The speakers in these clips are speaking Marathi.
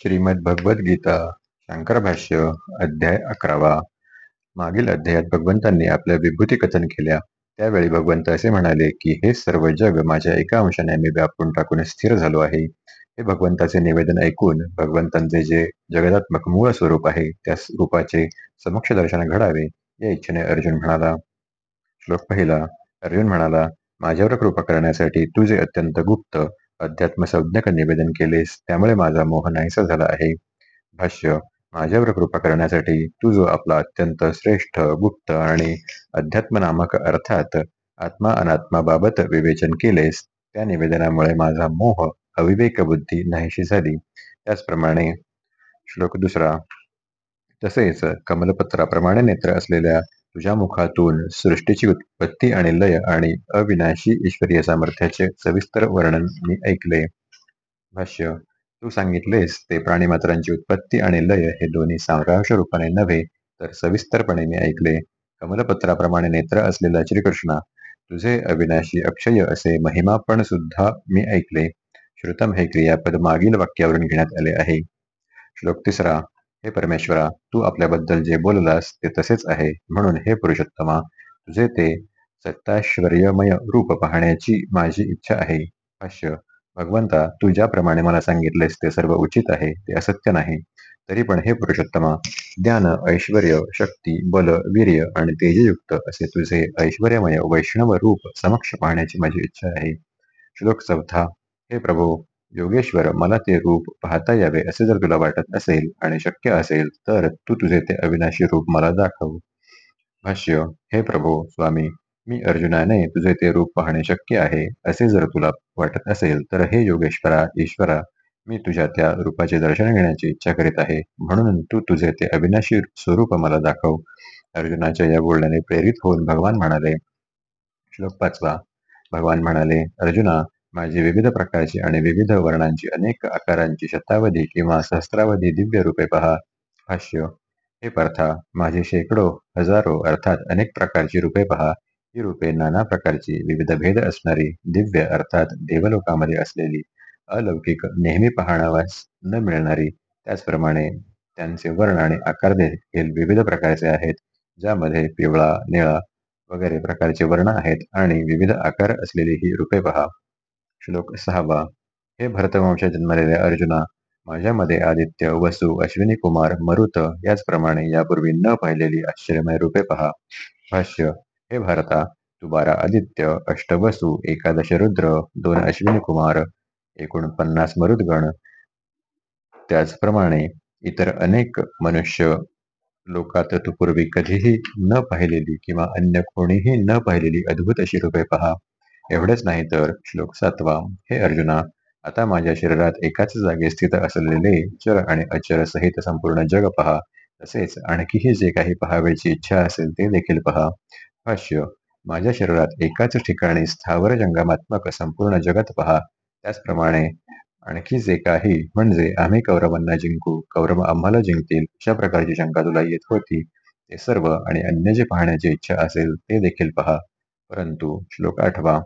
श्रीमद्भगवद्गीता शंकर भाष्य अध्याय अकरावा. मागील अध्यायात भगवंतांनी आपल्या विभूती कथन केल्या. त्यावेळी भगवंत असे म्हणाले की हे सर्व जग माझ्या एका अंशाने मी व्यापून टाकून स्थिर झालो आहे. हे भगवंताचे निवेदन ऐकून भगवंतांचे जे जगदात्मक मूळ स्वरूप आहे त्या रूपाचे समक्ष दर्शन घडावे या इच्छेने अर्जुन म्हणाला. श्लोक पहिला. अर्जुन म्हणाला माझ्यावर कृपा करण्यासाठी तू जे अत्यंत गुप्त अध्यात्म संज्ञक निवेदन केलेस त्यामुळे माझा मोह नाहीसा झाला आहे. भाष्य माझ्यावर कृपा करण्यासाठी तू जो आपला अत्यंत श्रेष्ठ गुप्त आणि अध्यात्म नामक अर्थात आत्मा अनात्मा बाबत विवेचन केलेस त्या निवेदनामुळे माझा मोह अविवेक बुद्धी नाहीशी झाली. त्याचप्रमाणे श्लोक दुसरा तसेच कमलपत्राप्रमाणे नेत्र असलेल्या तुझ्या मुखातून सृष्टीची उत्पत्ती आणि लय आणि अविनाशी ईश्वरीय सामर्थ्याचे सविस्तर वर्णन मी ऐकले. भाष्य तू सांगितलेस ते प्राणीमात्रांची उत्पत्ती आणि लय हे दोन्ही सारांश रूपाने नव्हे तर सविस्तरपणे मी ऐकले. कमलपत्राप्रमाणे नेत्र असलेला श्रीकृष्णा तुझे अविनाशी अक्षय असे महिमा पण सुद्धा मी ऐकले. श्रुतम हे क्रियापद मागील वाक्यावरून घेण्यात आले आहे. श्लोक तिसरा हे परमेश्वरा तू आपल्याबद्दल जे बोललास ते तसेच आहे. म्हणून हे पुरुषोत्तमा तुझे ते सत्ताश्वर्यमय रूप पाहण्याची माझी इच्छा आहे. भाष्य भगवंता तू ज्याप्रमाणे मला सांगितलेस ते सर्व उचित आहे ते असत्य नाही. तरी पण हे पुरुषोत्तमा ज्ञान ऐश्वर शक्ती बल वीर्य आणि तेजयुक्त असे तुझे ऐश्वर्यमय वैष्णव रूप समक्ष पाहण्याची माझी इच्छा आहे. श्लोक चौथा हे प्रभू योगेश्वर मला ते रूप पाहता यावे असे जर तुला वाटत असेल आणि शक्य असेल तर तू तुझे ते अविनाशी रूप मला दाखव. भाष्य हे प्रभू स्वामी मी अर्जुनाने तुझे ते रूप पाहणे शक्य आहे असे जर तुला वाटत असेल तर हे योगेश्वरा ईश्वरा मी तुझ्या त्या रूपाचे दर्शन घेण्याची इच्छा करीत आहे म्हणून तू तुझे ते अविनाशी स्वरूप मला दाखव. अर्जुनाच्या या बोलण्याने प्रेरित होऊन भगवान म्हणाले श्लोक पाचवा. भगवान म्हणाले अर्जुना माझी विविध प्रकारची आणि विविध वर्णांची अनेक आकारांची शतावधी किंवा सहस्त्रावधी दिव्य रूपे पहा. भाष्य हे पार्था माझे शेकडो हजारो अर्थात अनेक प्रकारची रूपे पहा. ही रूपे नाना प्रकारची विविध भेद असणारी दिव्य अर्थात देवलोकामध्ये असलेली अलौकिक नेहमी पाहणावास न मिळणारी त्याचप्रमाणे त्यांचे वर्ण आणि आकार देखील विविध प्रकारचे आहेत ज्यामध्ये पिवळा निळा वगैरे प्रकारचे वर्ण आहेत आणि विविध आकार असलेली ही रूपे पहा. श्लोक सहावा. हे भरतवंश जन्मलेले अर्जुना माझ्यामध्ये आदित्य वसु अश्विनी कुमार मरुत याचप्रमाणे यापूर्वी न पाहिलेली आश्चर्यमय रूपे पहा. भाष्य हे भारता तू बारा आदित्य अष्टवसु एकादश रुद्र दोन अश्विनी कुमार एकूण पन्नास मरुदगण. त्याचप्रमाणे इतर अनेक मनुष्य लोकात तू पूर्वी कधीही न पाहिलेली किंवा अन्य कोणीही न पाहिलेली अद्भुत अशी रूपे पहा. एवढेच नाही तर श्लोक सातवा हे अर्जुना आता माझ्या शरीरात एकाच जागी स्थित असलेले चर आणि अचर सहित संपूर्ण जग पहा. तसेच आणखीही जे काही पहावेची इच्छा असेल ते देखील पहा. भाष्य माझ्या शरीरात एकाच ठिकाणी स्थावर जंगमात्मक संपूर्ण जगत पहा. त्याचप्रमाणे आणखी जे काही म्हणजे आम्ही कौरवांना जिंकू कौरव आम्हाला जिंकतील अशा प्रकारची शंका तुला येत होती. ते सर्व आणि अन्य जे पाहण्याची इच्छा असेल ते देखील पहा. परंतु श्लोक आठवा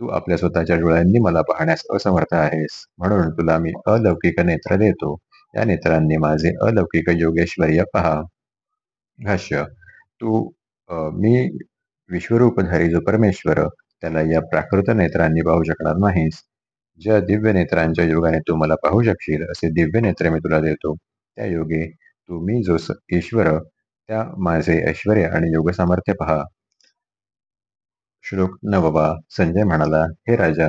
तू आपल्या स्वतःच्या डोळ्यांनी मला पाहण्यास असमर्थ आहेस. म्हणून तुला मी अलौकिक नेत्र देतो. या नेत्रांनी माझे अलौकिक योगेश्वर्य पहा. भाष्य तू मी विश्वरूपधारी जो परमेश्वर त्याला या प्राकृत नेत्रांनी पाहू शकणार नाहीस. ज्या दिव्य नेत्रांच्या योगाने तू मला पाहू शकशील असे दिव्य नेत्र मी तुला देतो. त्या योगे तू मी जो ईश्वर त्या माझे ऐश्वर आणि योग सामर्थ्य पहा. श्लोक नववा संजय म्हणाला हे राजा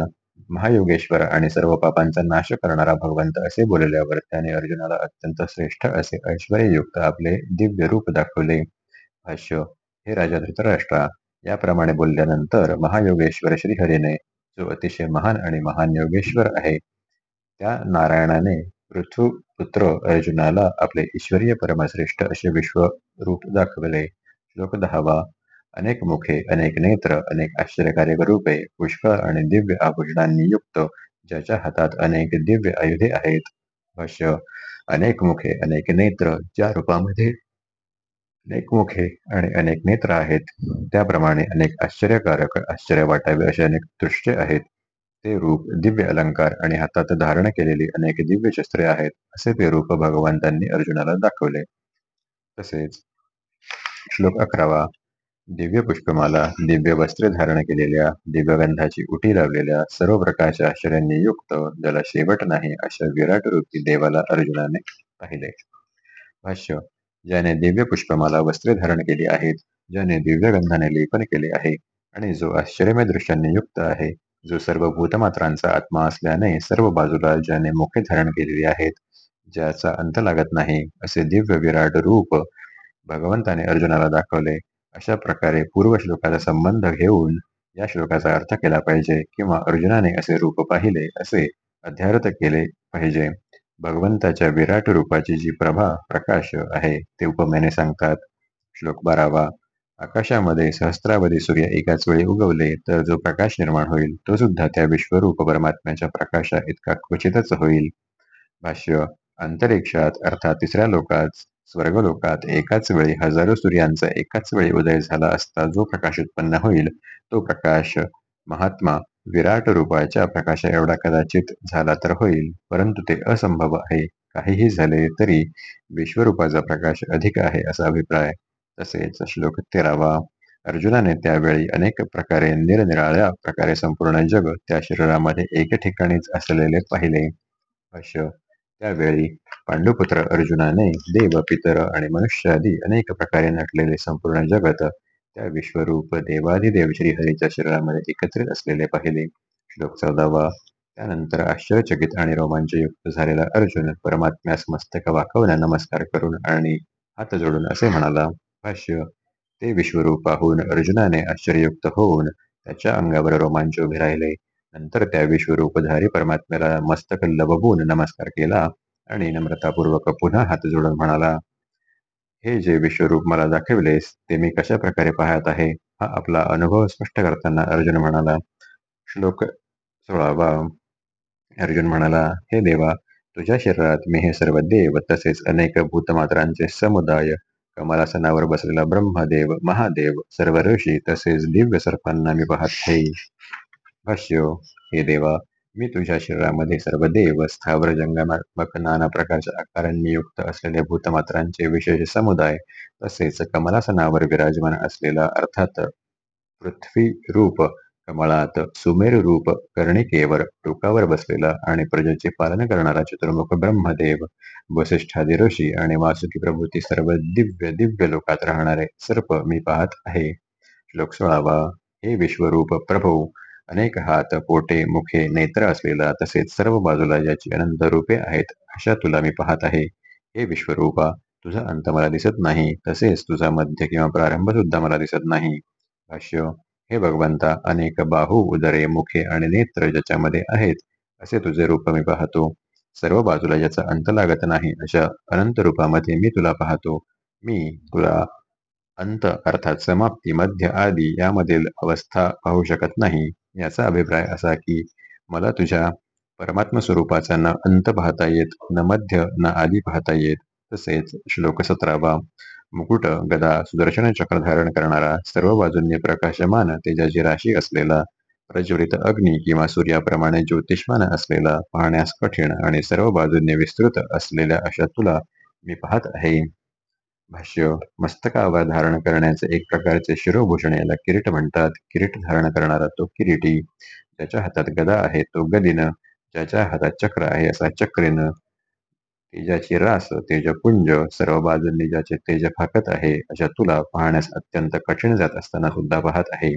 महायोगेश्वर आणि सर्व पापांचा नाश करणारा भगवंत असे बोलल्यावर त्याने अर्जुनाला अत्यंत श्रेष्ठ असे ऐश्वर्ययुक्त आपले दिव्य रूप दाखवले. भाष्य हे राजा धृतराष्ट्रा याप्रमाणे बोलल्यानंतर महायोगेश्वर श्रीहरीने जो अतिशय महान आणि महान योगेश्वर आहे त्या नारायणाने पृथ्वीपुत्र अर्जुनाला आपले ईश्वरीय परमश्रेष्ठ असे विश्वरूप दाखवले. श्लोक दहावा अनेक मुखे अनेक नेत्र अनेक आश्चर्यकारक रूपे पुष्कळ आणि दिव्य आभूषणांनी युक्त ज्याच्या हातात अनेक दिव्य आयुधे आहेत. भाष्य अनेक मुखे अनेक नेत्र ज्या रूपामध्ये अनेक मुखे आणि अनेक नेत्र आहेत त्याप्रमाणे अनेक आश्चर्यकारक आश्चर्य वाटावे असे अनेक दृश्य आहेत. ते रूप दिव्य अलंकार आणि हातात धारण केलेली अनेक दिव्य शस्त्रे आहेत असे ते रूप भगवंतांनी अर्जुनाला दाखवले. तसेच श्लोक अकरावा दिव्य पुष्पमाला दिव्य वस्त्रे धारण केलेल्या दिव्यगंधाची उटी लावलेल्या सर्व प्रकारच्या आश्चर्यांनी युक्त ज्याला शेवट नाही अशा विराट रूपी देवाला अर्जुनाने पाहिले. भाष्य ज्याने दिव्य पुष्पमाला वस्त्रे धारण केली आहेत ज्याने दिव्य गंधाने लेपन केले आहे आणि जो आश्चर्यमय दृश्यांनी युक्त आहे जो सर्व भूतमात्रांचा आत्मा असल्याने सर्व बाजूला ज्याने मुखे धारण केलेली आहेत ज्याचा अंत लागत नाही असे दिव्य विराट रूप भगवंताने अर्जुनाला दाखवले अशा प्रकारे पूर्व श्लोकाचा संबंध घेऊन या श्लोकाचा अर्थ केला पाहिजे किंवा अर्जुनाने असे रूप पाहिले असे अध्यार्थ केले पाहिजे. भगवंताच्या विराट रूपाची जी प्रभा प्रकाश आहे ते उपमेने सांगतात. श्लोक बारावा. आकाशामध्ये सहस्त्रावधी सूर्य एकाच वेळी उगवले तर जो प्रकाश निर्माण होईल तो सुद्धा त्या विश्वरूप परमात्म्याच्या प्रकाशा इतका क्वचितच होईल. भाष्य. अंतरिक्षात अर्थात तिसऱ्या लोकात स्वर्गलोकात एकाच वेळी हजारो सूर्यांचा एकाच वेळी उदय झाला असता जो प्रकाश उत्पन्न होईल तो प्रकाश महात्मा विराट रूपाच्या प्रकाशा एवढा कदाचित झाला तर होईल परंतु ते असंभव आहे. काहीही झाले तरी विश्वरूपाचा प्रकाश अधिक आहे असा अभिप्राय. तसेच श्लोक तेरावा अर्जुनाने त्यावेळी अनेक प्रकारे निरनिराळ्या प्रकारे संपूर्ण जग त्या शरीरामध्ये एक ठिकाणीच असलेले पाहिले. अश त्यावेळी पांडुपुत्र अर्जुनाने देव पितर आणि मनुष्य आदी अनेक प्रकारे नटलेले संपूर्ण जगत त्या विश्वरूप देवाधिदेव श्रीहरीच्या शरीरामध्ये एकत्रित असलेले पाहिले. श्लोक चौदावा. त्यानंतर आश्चर्यचकित आणि रोमांचयुक्त झालेला अर्जुन परमात्म्यास मस्तक वाकवण्या नमस्कार करून आणि हात जोडून असे म्हणाला भाष्य ते विश्वरूप पाहून अर्जुनाने आश्चर्ययुक्त होऊन त्याच्या अंगावर रोमांच उभे राहिले. नंतर त्या विश्वरूपधारी परमात्म्याला मस्तक लबबून नमस्कार केला आणि नम्रतापूर्वक पुन्हा हात जोडून म्हणाला हे जे विश्वरूप मला दाखविलेस ते मी कशा प्रकारे पाहत आहे हा आपला अनुभव स्पष्ट करताना अर्जुन म्हणाला श्लोक सोळावा. अर्जुन म्हणाला हे देवा तुझ्या शरीरात मी हे सर्व देव तसेच अनेक भूतमात्रांचे समुदाय कमलासनावर बसलेला ब्रह्मदेव महादेव सर्व ऋषी तसेच दिव्य सर्पांना मी पाहत आहे. भाष्य हे देवा मी तुझ्या शरीरामध्ये सर्व देव स्थावर जंगमात्मक नाना प्रकारच्या आकारांनी युक्त असलेल्या भूतमात्रांचे विशेष समुदाय तसेच कमलासनावर विराजमान असलेला अर्थात पृथ्वी रूप कमळात सुमेर रूप कर्णिकेवर टोकावर बसलेला आणि प्रजेचे पालन करणारा चतुर्मुख ब्रह्मदेव वसिष्ठादी ऋषी आणि वासुकी प्रभूती सर्व दिव्य दिव्य लोकात राहणारे सर्प मी पाहत आहे. श्लोक सोळावा हे विश्वरूप प्रभू अनेक हात पोटे मुखे नेत्र असलेला तसेच सर्व बाजूला ज्याची अनंत रूपे आहेत अशा तुला मी पाहत आहे. हे विश्वरूपा तुझा अंत मला दिसत नाही तसेच तुझा मध्य किंवा प्रारंभ सुद्धा मला दिसत नाही. भाष्य हे भगवंता अनेक बाहू उदरे मुखे आणि नेत्र ज्याच्यामध्ये आहेत असे तुझे रूप मी पाहतो. सर्व बाजूला ज्याचा अंत लागत नाही अशा अनंत रूपामध्ये मी तुला पाहतो. मी तुला अंत अर्थात समाप्ती मध्य आदी यामधील अवस्था पाहू शकत नाही. याचा अभिप्राय असा की मला तुझ्या परमात्म स्वरूपाचा न अंत पाहता येत न मध्य न आली पाहता येत तसेच श्लोक सतरावा मुकुट गदा सुदर्शन चक्र धारण करणारा सर्व बाजूंनी प्रकाशमान तेजाची राशी असलेला प्रज्वलित अग्नी किंवा सूर्याप्रमाणे ज्योतिषमान असलेला पाहण्यास कठीण आणि सर्व बाजूंनी विस्तृत असलेल्या अशा तुला मी पाहत आहे. भाष्य मस्तकावर धारण करण्याचे एक प्रकारचे शिरोभूषण याला किरीट म्हणतात. किरीट धारण करणारा तो किरीटी ज्याच्या हातात गदा आहे तो गदिन ज्याच्या हातात चक्र आहे असा चक्रीन तेजाची रास तेजपुंज सर्व बाजूंनी ज्याचे तेज फाकत आहे अशा तुला पाहण्यास अत्यंत कठीण जात असताना सुद्धा पाहत आहे.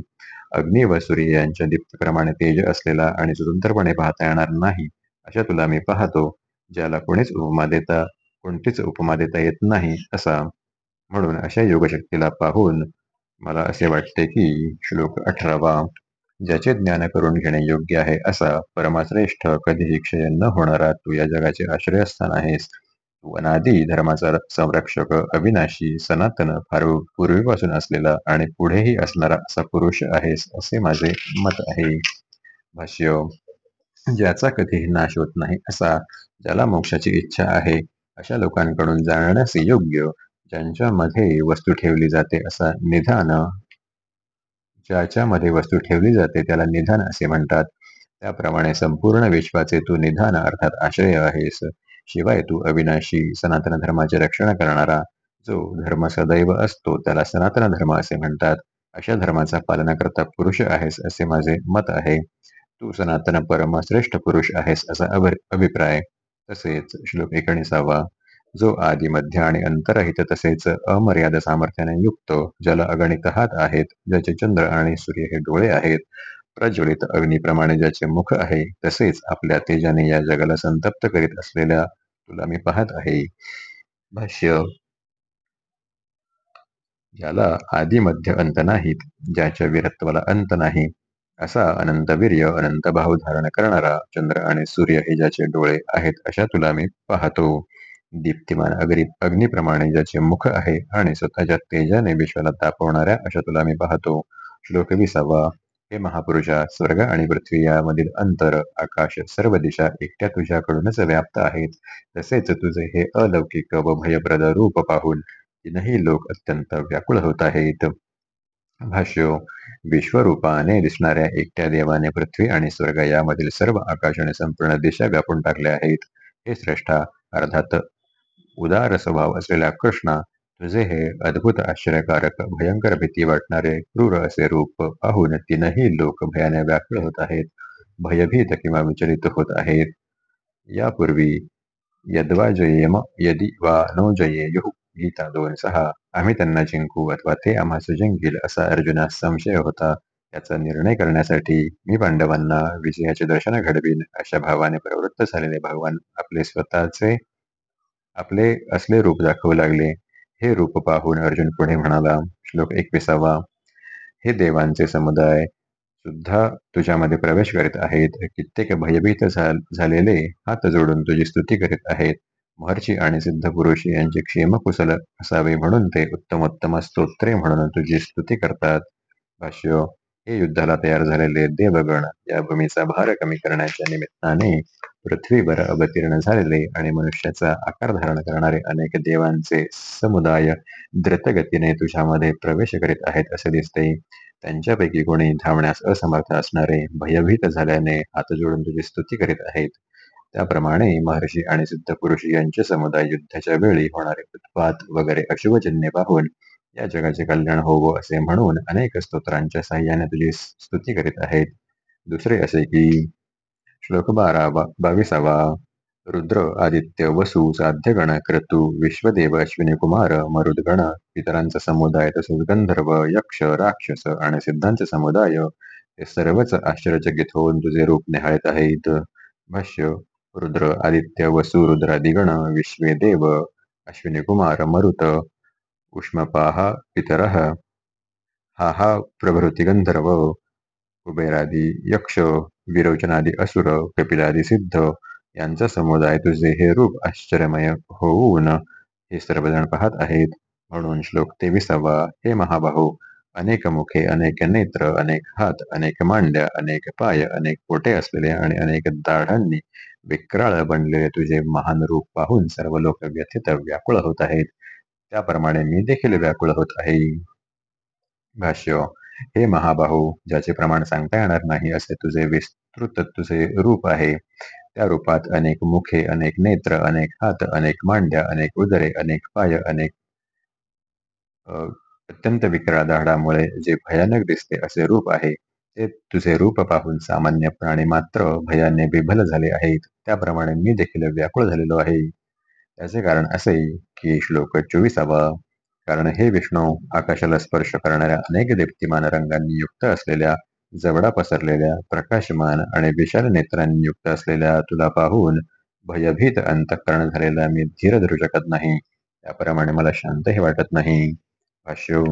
अग्नी व सूर्य यांच्या दीप्तप्रमाणे तेज असलेला आणि स्वतंत्रपणे पाहता येणार नाही अशा तुला मी पाहतो. ज्याला कोणीच उपमा देता कोणतीच उपमा देता येत नाही असा म्हणून अशा योगशक्तीला पाहून मला असे वाटते की श्लोक अठरावा ज्याचे ज्ञान करून घेणे योग्य आहे असा परमाश्रेष्ठ कधीही क्षय न होणारा तू या जगाचे आश्रयस्थान आहेस. तू अनादी धर्माचा संरक्षक अविनाशी सनातन फार पूर्वीपासून असलेला आणि पुढेही असणारा असा पुरुष आहेस असे माझे मत आहे. भाष्य ज्याचा कधीही नाश होत नाही असा ज्याला मोक्षाची इच्छा आहे अशा लोकांकडून जाणण्यास योग्य ज्यांच्यामध्ये वस्तू ठेवली जाते असा निधान ज्याच्यामध्ये वस्तू ठेवली जाते त्याला निधान असे म्हणतात. त्याप्रमाणे संपूर्ण विश्वाचे तू निधान अर्थात आश्रय आहेस. शिवाय तू अविनाशी सनातन धर्माचे रक्षण करणारा जो धर्म सदैव असतो त्याला सनातन धर्म असे म्हणतात. अशा धर्माचा पालनाकर्ता पुरुष आहेस असे माझे मत आहे. तू सनातन परम श्रेष्ठ पुरुष आहेस असा अभिप्राय. तसेच श्लोक एकोणीसावा. जो आदी मध्य आणि अंतरहित तसेच अमर्याद सामर्थ्याने युक्त ज्याला अगणित हात आहेत ज्याचे चंद्र आणि सूर्य हे डोळे आहेत प्रज्वलित अग्निप्रमाणे ज्याचे मुख आहे तसेच आपल्या तेजाने या जगाला संतप्त करीत असलेल्या तुला मी पाहत आहे. भाष्य याला आदी मध्य अंत नाहीत ज्याच्या वीरत्वाला अंत नाही असा अनंत वीर्य अनंत भाव धारण करणारा चंद्र आणि सूर्य हे ज्याचे डोळे आहेत अशा तुला मी पाहतो. दीप्तिमान अग्री अग्निप्रमाणे ज्याचे मुख आहे आणि स्वतःच्या तेजाने विश्वाला तापवणाऱ्या अशा तुला मी पाहतो. श्लोक विसावा. हे महापुरुषा स्वर्ग आणि पृथ्वी यामधील अंतर आकाश सर्व दिशा एकट्या तुझ्याकडूनच व्याप्त आहेत. तसेच तुझे हे अलौकिक व भयप्रद रूप पाहून तीनही लोक अत्यंत व्याकुळ होत आहेत. भाष्य विश्वरूपाने दिसणाऱ्या एकट्या देवाने पृथ्वी आणि स्वर्ग यामधील सर्व आकाश आणि संपूर्ण दिशा व्यापून टाकल्या आहेत. हे श्रेष्ठा अर्थात उदार स्वभाव असलेल्या कृष्णा तुझे हे अद्भुत आश्चर्यकारक भयंकर भीती वाटणारे क्रूर असे रूप पाहून तीनही लोक भयाने व्याकुळ होत आहेत भयभीत किंवा विचलित होत आहेत. यापूर्वी यद्वा जयेम यदि वा नो जयेयुः गीता दोन सहा आम्ही त्यांना जिंकू अथवा ते आम्हास जिंकील असा अर्जुनास संशय होता. याचा निर्णय करण्यासाठी मी पांडवांना विजयाचे दर्शन घडवीन अशा भावाने प्रवृत्त झालेले भगवान आपले स्वतःचे आपले असले रूप दाखवू लागले. हे रूप पाहून अर्जुन पुढे म्हणाला श्लोक एकविसावा. हे देवांचे समुदाय सुद्धा तुझ्यामध्ये प्रवेश करीत आहेत. कित्येक भयभीत झालेले हात जोडून तुझी स्तुती करीत आहेत. महर्षी आणि सिद्ध पुरुष यांचे क्षेमकुशल असावे म्हणून ते उत्तमोत्तम स्तोत्रे म्हणून तुझी स्तुती करतात. भाष्य हे युद्धाला तयार झालेले देवगण या भूमीचा भार कमी करण्याच्या निमित्ताने पृथ्वीवर अवतीर्ण झालेले आणि मनुष्याचा आकार धारण करणारे अनेक देवांचे समुदाय द्रुतगतीने तुझ्यामध्ये प्रवेश करीत आहेत असे दिसते. त्यांच्यापैकी कोणी धावण्यास असमर्थ असणारे भयभीत झाल्याने हात जोडून तुझी स्तुती करीत आहेत. त्याप्रमाणे महर्षी आणि सिद्ध पुरुष यांचे समुदाय युद्धाच्या वेळी होणारे उत्पात वगैरे अशुभजन्य पाहून या जगाचे कल्याण होवो असे म्हणून अनेक स्तोत्रांच्या साह्याने तुझी स्तुती करीत आहेत. दुसरे असे की श्लोक बारा बावीसावा रुद्र आदित्य वसु साध्यगण क्रतु विश्वदेव अश्विनी कुमार मरुदगण पितरांचा समुदाय तसेच गंधर्व यक्ष राक्षस आणि सिद्धांचे समुदाय हे सर्वच आश्चर्यचकित होऊन तुझे रूप निहाळत आहेत. भाष्य रुद्र आदित्य वसु रुद्रादिगण विश्वे देव अश्विनी कुमार मरुत उष्मपाः पितरः। हा हा प्रभृती गंधर्व कुबेरादी यक्ष। विरोचनादी असुर। कपिलादी सिद्ध। यांचा समुदाय तुझे हे रूप आश्चर्यमय होऊन हे सर्वजण पाहत आहेत। म्हणून श्लोक तेविसावा हे महाबाहू। अनेक मुखे अनेक नेत्र अनेक हात अनेक मांड्या अनेक पाय अनेक पोटे असलेले आणि अनेक दाढांनी विक्राळ बनलेले तुझे महान रूप पाहून सर्व लोक व्यथित व्याकुळ होत आहेत। त्याप्रमाणे मी देखील व्याकुळ होत आहे. भाष्य हे महाबाहू ज्याचे प्रमाण सांगता येणार नाही असे तुझे विस्तृत तुझे रूप आहे. त्या रूपात अनेक मुखे अनेक नेत्र अनेक हात अनेक मांड्या अनेक उदरे अनेक पाय अनेक अत्यंत विक्राळ दाडामुळे जे भयानक दिसते असे रूप आहे. ते तुझे रूप पाहून सामान्य प्राणी मात्र भयाने बिभल झाले आहेत. त्याप्रमाणे मी देखील व्याकुळ झालेलो आहे. त्याचे कारण असे की श्लोक चोवीसावा. कारण हे विष्णू आकाशाला स्पर्श करणाऱ्या अनेक दीप्तिमान रंगांनी युक्त असलेल्या जवडा पसरलेल्या प्रकाशमान आणि विशाल नेत्रांनी युक्त असलेल्या तुला पाहून भयभीत अंतःकरण झालेला मी धीर धरू शकत नाही. त्याप्रमाणे मला शांतही वाटत नाही. भाष्य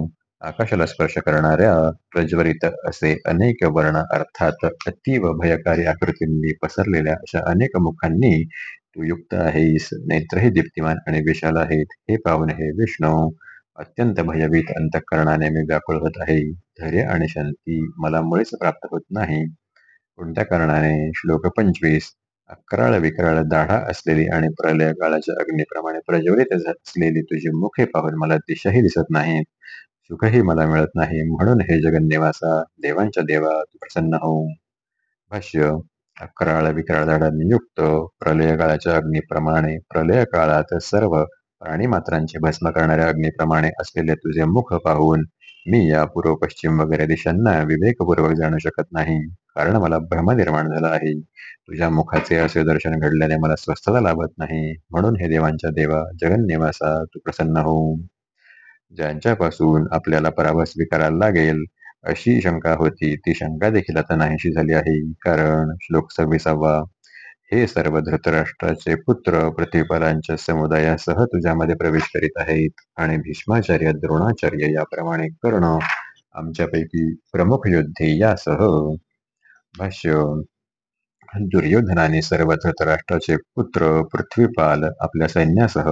आकाशाला स्पर्श करणाऱ्या प्रज्वलित असे अनेक वर्ण अर्थात अतीव भयकारी आकृतींनी पसरलेल्या अशा अनेक मुखांनी युक्त आहेस नेत्रही दीप्तिमान आणि विशाल आहेत. हे पाहून हे विष्णू. अत्यंत भयभीत अंतःकरणाने मी व्याकुळ होत आहे. धैर्य आणि शांती मला मुळेच प्राप्त होत नाही. कोणत्या कारणाने? श्लोक पंचवीस. अकराळ विकराळ दाढा असलेली आणि प्रलय काळाच्या अग्निप्रमाणे प्रज्वलित असलेली तुझी मुखे पाहून मला दिशाही दिसत नाही सुखही मला मिळत नाही. म्हणून हे जगन्निवासा देवांच्या देवा तू प्रसन्न हो भाष्य. अकराळ विकराळ झाडांनी युक्त प्रलय काळाच्या अग्निप्रमाणे प्रलय काळात सर्व प्राणीमात्रांचे भस्म करणाऱ्या अग्निप्रमाणे असलेले तुझे मुख पाहून मी या पूर्व पश्चिम वगैरे दिशांना विवेकपूर्वक जाणू शकत नाही. कारण मला भ्रम निर्माण झाला आहे. तुझ्या मुखाचे असे दर्शन घडल्याने मला स्वस्थता लाभत नाही. म्हणून हे देवांच्या देवा जगन्निवासा तू प्रसन्न हो ज्यांच्यापासून आपल्याला पराभव स्वीकारायला लागेल अशी शंका होती. ती शंका देखील आता नाहीशी झाली आहे. कारण श्लोक सव्वीसावा हे सर्व धृतराष्ट्राचे पुत्र प्रतिपालांच्या समुदायासह तुझ्यामध्ये प्रवेश करीत आहेत आणि भीष्माचार्य द्रोणाचार्य याप्रमाणे कर्ण आमच्यापैकी प्रमुख योद्धे यासह भाष्य दुर्योधनाने सर्व धृतराष्ट्राचे पुत्र पृथ्वीपाल आपल्या सैन्यासह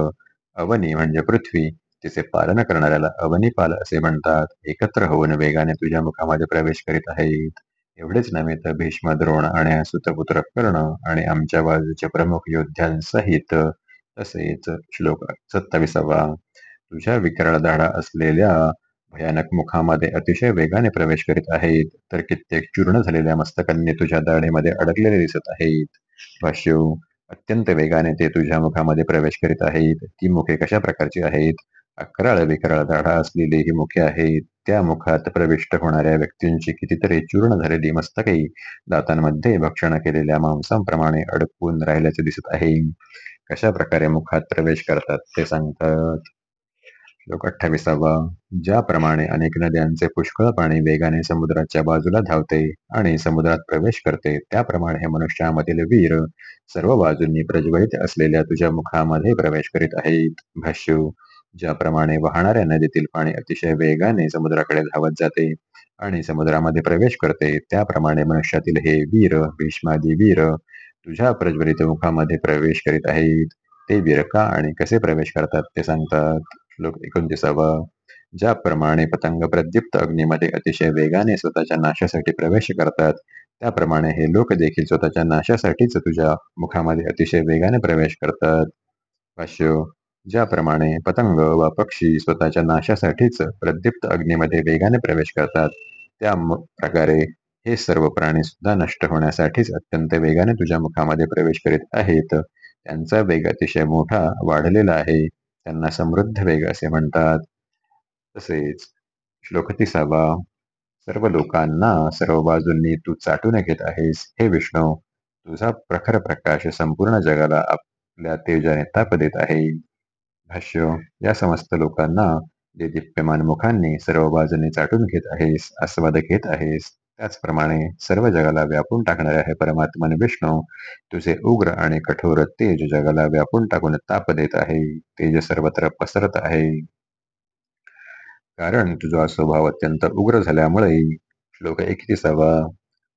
अवनी म्हणजे पृथ्वी तिचे पालन करणाऱ्याला अवनीपाल असे म्हणतात एकत्र होऊन वेगाने तुझ्या मुखामध्ये प्रवेश करीत आहेत. एवढेच नव्हे तर भीष्म द्रोण आणि सुतपुत्र कर्ण आणि आमच्या बाजूच्या प्रमुख योद्ध्यांसहित तसेच श्लोक सत्ताविसावा. तुझ्या विकराळ धाडा असलेल्या भयानक मुखामध्ये अतिशय वेगाने प्रवेश करीत आहेत. तर कित्येक चूर्ण झालेल्या मस्तकांनी तुझ्या दाढेमध्ये अडकलेले दिसत आहेत. भाष्य अत्यंत वेगाने ते तुझ्या मुखामध्ये प्रवेश करीत आहेत. ती मुखे कशा प्रकारची आहेत? अकराळ विकराळ दाढा असलेली ही मुखे आहेत त्या मुखात प्रविष्ट होणाऱ्या व्यक्तींची कितीतरी चूर्ण झालेली मस्तके दातांमध्ये भक्षण केलेल्या मांसांप्रमाणे अडकून राहिल्याचे दिसत आहे. कशा प्रकारे मुखात प्रवेश करतात ते सांगतात. श्लोक अठ्ठावीसावा. ज्याप्रमाणे अनेक नद्यांचे पुष्कळ पाणी वेगाने समुद्राच्या बाजूला धावते आणि समुद्रात प्रवेश करते त्याप्रमाणे हे मनुष्यामधील वीर सर्व बाजूंनी प्रज्वलित असलेल्या तुझ्या मुखामध्ये प्रवेश करीत आहेत. भाष्य ज्याप्रमाणे वाहणाऱ्या नदीतील पाणी अतिशय वेगाने समुद्राकडे धावत जाते आणि समुद्रामध्ये प्रवेश करते त्याप्रमाणे मनुष्यातील हे वीर भीष्मादी वीर तुझ्या प्रज्वलित मुखामध्ये प्रवेश करीत आहेत. ते वीर का आणि कसे प्रवेश करतात ते सांगतात. श्लोक एकोणतीसावा. ज्याप्रमाणे पतंग प्रदीप्त अग्नीमध्ये अतिशय वेगाने स्वतःच्या नाशासाठी प्रवेश करतात त्याप्रमाणे हे लोक देखील स्वतःच्या नाशासाठीच तुझ्या मुखामध्ये अतिशय वेगाने प्रवेश करतात. भाष्य ज्याप्रमाणे पतंग व पक्षी स्वतःच्या नाशासाठीच प्रदीप्त अग्नीमध्ये वेगाने प्रवेश करतात. त्या प्रकारे हे सर्व प्राणी सुद्धा नष्ट होण्यासाठीच अत्यंत वेगाने तुझ्या मुखामध्ये प्रवेश करीत आहेत. त्यांचा वेग अतिशय मोठा वाढलेला आहे. त्यांना समृद्ध वेग असे म्हणतात. तसेच श्लोक तिसावा सर्व लोकांना सर्व बाजूंनी तू चाटून घेत आहेस. हे विष्णू तुझा प्रखर प्रकाश संपूर्ण जगाला आपल्या तेजाने ताप देत आहे. भाष्य या समस्त लोकांना जे दिप्यमान मुखांनी सर्व बाजूने चाटून घेत आहेस आस्वाद घेत आहेस त्याचप्रमाणे सर्व जगाला व्यापून टाकणारे आहे परमात्मान विष्णू. तुझे उग्र आणि कठोर तेज जगाला व्यापून टाकून ताप देत आहे तेज सर्वत्र पसरत आहे. कारण तुझा स्वभाव अत्यंत उग्र झाल्यामुळे श्लोक एकतीसावा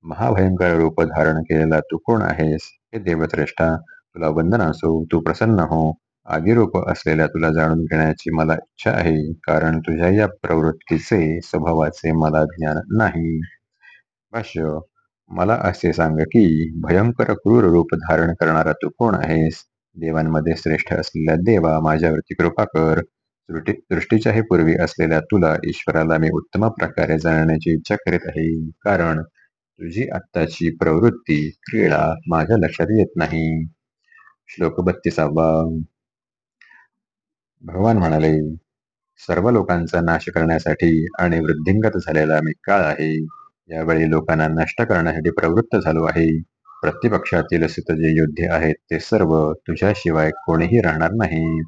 महाभयंकर रूप धारण केलेला तू कोण आहेस? हे देवश्रेष्ठा तुला वंदन असो तू प्रसन्न हो. आदी असलेल्या तुला जाणून घेण्याची मला इच्छा आहे कारण तुझ्या या प्रवृत्तीचे स्वभावाचे मला ज्ञान नाही. भाष्य मला असे सांग की भयंकर क्रूर रूप धारण करणारा तू कोण आहेस? देवांमध्ये श्रेष्ठ असलेल्या देवा माझ्यावरती कृपा कर. दृष्टीच्याही पूर्वी असलेल्या तुला ईश्वराला मी उत्तम प्रकारे जाणण्याची इच्छा करीत आहे कारण तुझी आत्ताची प्रवृत्ती क्रीडा माझ्या लक्षात येत नाही. श्लोक बत्तीसावा. भगवान म्हणाले सर्व लोकांचा नाश करण्यासाठी आणि वृद्धिंगत झालेला मी काळ आहे. यावेळी लोकांना नष्ट करण्यासाठी प्रवृत्त झालो आहे. प्रतिपक्षातील जे योद्धे आहेत ते सर्व तुझ्याशिवाय कोणीही राहणार नाहीत.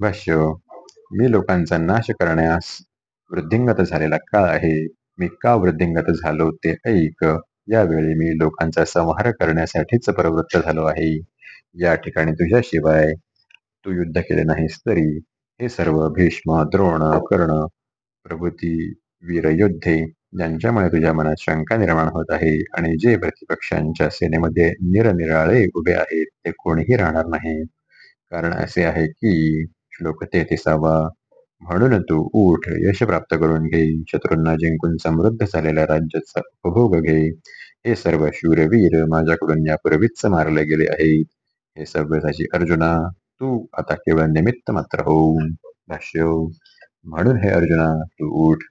भाष्य मी लोकांचा नाश करण्यास वृद्धिंगत झालेला काळ आहे. मी का वृद्धिंगत झालो ते ऐक. यावेळी मी लोकांचा संहार करण्यासाठीच प्रवृत्त झालो आहे. या ठिकाणी तुझ्याशिवाय तू युद्ध केले नाहीस तरी हे सर्व भीष्म द्रोण कर्ण प्रभृती वीरयोद्धे ज्यांच्यामुळे तुझ्या मनात शंका निर्माण होत आहे आणि जे प्रतिपक्षांच्या सेनेमध्ये निरनिराळे उभे आहेत ते कोणीही राहणार नाही. कारण असे आहे की श्लोक तेहतीसावा म्हणून तू उठ यश प्राप्त करून घे शत्रूंना जिंकून समृद्ध झालेल्या राज्याचा उपभोग घे. हे सर्व शूरवीर माझ्याकडून यापूर्वीच मारले गेले आहेत. हे सभ्यताची अर्जुना तू आता केवळ निमित्त मात्र होऊन भाष्य म्हणून हे अर्जुना तू उठ.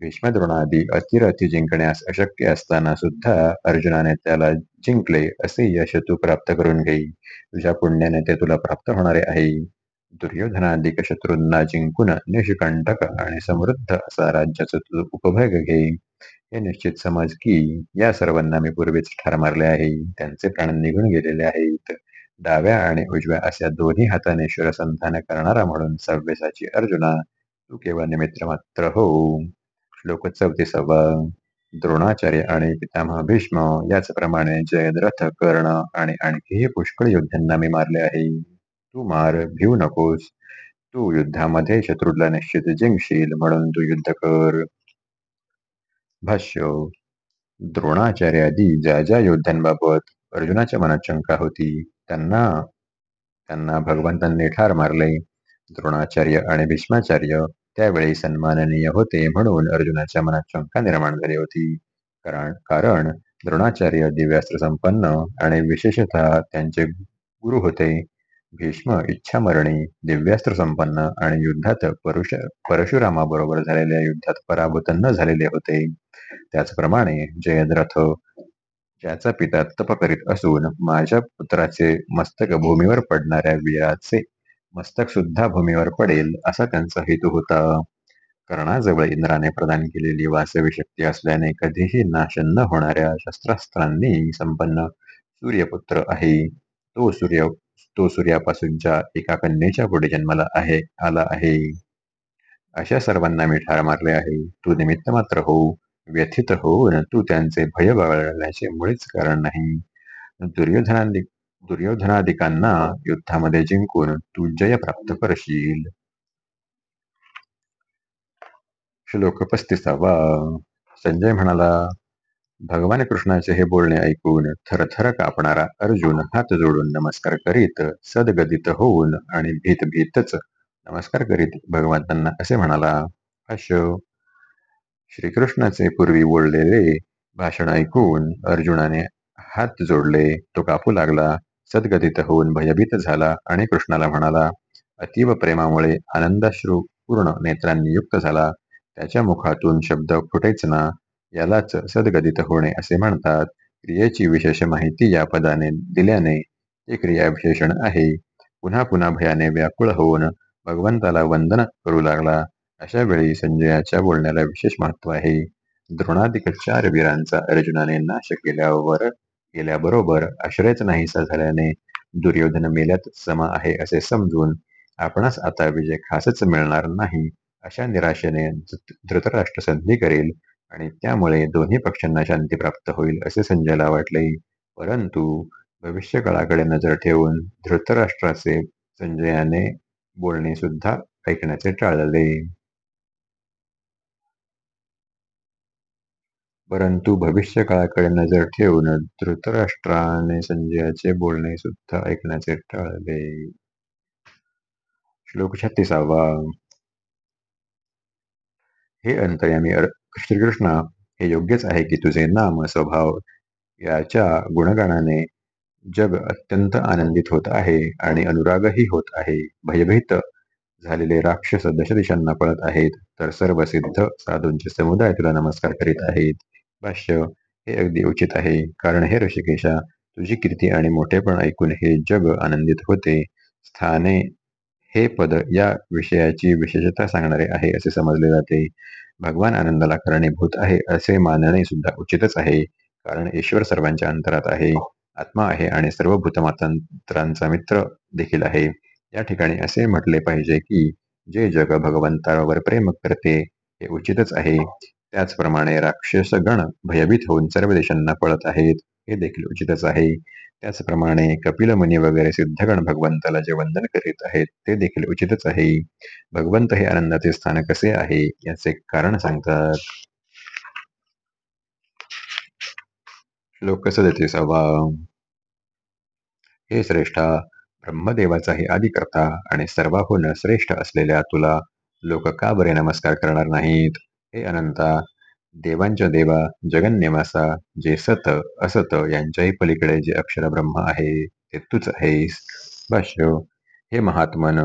भीष्मद्रोणादी अतिरथी जिंकण्यास अशक्य असताना सुद्धा अर्जुनाने त्याला जिंकले असे यश तू प्राप्त करून घेई. तुझ्या पुण्याने ते तुला प्राप्त होणारे आहे. दुर्योधनाधिक शत्रूंना जिंकून निष्कंटक आणि समृद्ध असा राज्याचा तू उपभोग घे. हे निश्चित समज की या सर्वांना मी पूर्वीच ठार मारले आहे. त्यांचे प्राण निघून गेलेले आहेत. डाव्या आणि उजव्या अशा दोन्ही हाताने शूरसंधान करणारा म्हणून सव्यसाची अर्जुना तू केवळ निमित्त मात्र हो. श्लोक चौतीसावा द्रोणाचार्य आणि पितामह भीष्म याचप्रमाणे जयद्रथ कर्ण आणि आणखीही पुष्कळ योद्ध्यांना मी मारले आहे. तू मार भिवू नकोस. तू युद्धामध्ये शत्रूला निश्चित जिंकशील म्हणून तू युद्ध कर. भाष्य द्रोणाचार्यादी ज्या ज्या योद्ध्यांबाबत अर्जुनाच्या मनात शंका होती त्यांना त्यांना भगवंतांनी ठार मारले. द्रोणाचार्य आणि भीष्माचार्य त्यावेळी सन्माननीय होते म्हणून अर्जुनाच्या मनात शंका निर्माण झाली होती. कारण कारण द्रोणाचार्य दिव्यास्त्र संपन्न आणि विशेषतः त्यांचे गुरु होते. भीष्म इच्छामरणी दिव्यास्त्र संपन्न आणि युद्धात परुष परशुरामाबरोबर झालेल्या युद्धात पराभूत न झालेले होते. त्याचप्रमाणे जयद्रथ ज्याचा पिता तप करीत असून माझ्या पुत्राचे मस्तक भूमीवर पडणाऱ्या वीराचे मस्तक सुद्धा भूमीवर पडेल असा त्यांचा हेतू होता. कर्णाजवळ इंद्राने प्रदान केलेली वासवी शक्ती असल्याने कधीही नाश न होणाऱ्या शस्त्रास्त्रांनी संपन्न सूर्यपुत्र आहे. तो सूर्य तो सूर्यापासूनच्या एका कन्येच्या पुढे जन्माला आहे आला आहे. अशा सर्वांना मी ठार मारले आहे. तू निमित्त मात्र हो. व्यथित होऊन तू त्यांचे भय बाळगण्याचे मुळीच कारण नाही. दुर्योधनादि दुर्योधनादिकांना युद्धामध्ये जिंकून तू जय प्राप्त करशील. श्लोक पस्तीसावा. संजय म्हणाला भगवान कृष्णाचे हे बोलणे ऐकून थरथर कापणारा अर्जुन हात जोडून नमस्कार करीत सदगदित होऊन आणि भीत भीतच नमस्कार करीत. भगवंतांना असे म्हणाला अश श्रीकृष्णाचे पूर्वी बोललेले भाषण ऐकून अर्जुनाने हात जोडले. तो कापू लागला. सद्गतीत होऊन भयभीत झाला आणि कृष्णाला म्हणाला अतीव प्रेमामुळे आनंदाश्रू पूर्ण नेत्रांनी युक्त झाला. त्याच्या मुखातून शब्द फुटेच ना. यालाच सद्गदित होणे असे म्हणतात. क्रियेची विशेष माहिती या पदाने दिल्याने ते क्रियाविशेषण आहे. पुन्हा पुन्हा भयाने व्याकुळ होऊन भगवंताला वंदन करू लागला. अशा वेळी संजयाच्या बोलण्याला विशेष महत्त्व आहे. द्रोणादिक चार वीरांचा अर्जुनाने नाश केल्यावर केल्याबरोबर आश्रयच नाहीसा झाल्याने दुर्योधन मेल्यात समा आहे असे समजून आपणास आता विजय खासच मिळणार नाही अशा निराशेने धृतराष्ट्र संधी करेल आणि त्यामुळे दोन्ही पक्षांना शांती प्राप्त होईल असे संजयला वाटले. परंतु भविष्यकाळाकडे नजर ठेवून धृतराष्ट्राचे संजयाने बोलणे सुद्धा ऐकण्याचे टाळले. परंतु भविष्यकाळाकडे नजर ठेवून धृतराष्ट्राने संजयाचे बोलणे सुद्धा ऐकण्याचे टाळले. श्लोक छत्तीसावा. हे अंतर्यामी श्रीकृष्ण हे योग्यच आहे की तुझे नाम स्वभाव याच्या गुणगणाने जग अत्यंत आनंदित होत आहे आणि अनुरागही होत आहे. भयभीत झालेले राक्षस दश दिशांना पळत आहेत तर सर्व सिद्ध साधूंचे समुदाय तुला नमस्कार करीत आहेत. भाष्य हे अगदी उचित आहे. कारण हे ऋषिकेशा तुझी कीर्ती आणि मोठेपण ऐकून हे जग आनंदित होते. स्थाने हे पद या विषयाची विशेषता सांगणारे आहे असे समजले जाते. भगवान आनंदाला कारणीभूत आहे असे मानणे सुद्धा उचितच आहे. कारण ईश्वर सर्वांच्या अंतरात आहे. आत्मा आहे आणि सर्व भूतमातांतरांचा मित्र देखील आहे. या ठिकाणी असे म्हटले पाहिजे की जे जग भगवंतावर प्रेम करते हे उचितच आहे. त्याचप्रमाणे राक्षसगण भयभीत होऊन सर्व देशांना पळत आहेत हे देखील उचितच आहे. त्याचप्रमाणे कपिल मुनी वगैरे सिद्धगण भगवंताला जे वंदन करीत आहेत ते देखील उचितच आहे. भगवंत हे आनंदाचे स्थान कसे आहे याचे कारण सांगतात. श्लोक सदतीसावा हे श्रेष्ठा ब्रह्मदेवाचाही आदिकर्ता आणि सर्वाहून श्रेष्ठ असलेल्या तुला लोक का बरे नमस्कार करणार नाहीत? हे अनंता देवांच्या देवा जगन्निवासा जे सत असत यांच्याही पलीकडे जे अक्षर ब्रह्म आहे ते तूच आहेस भाष्य हे महात्मन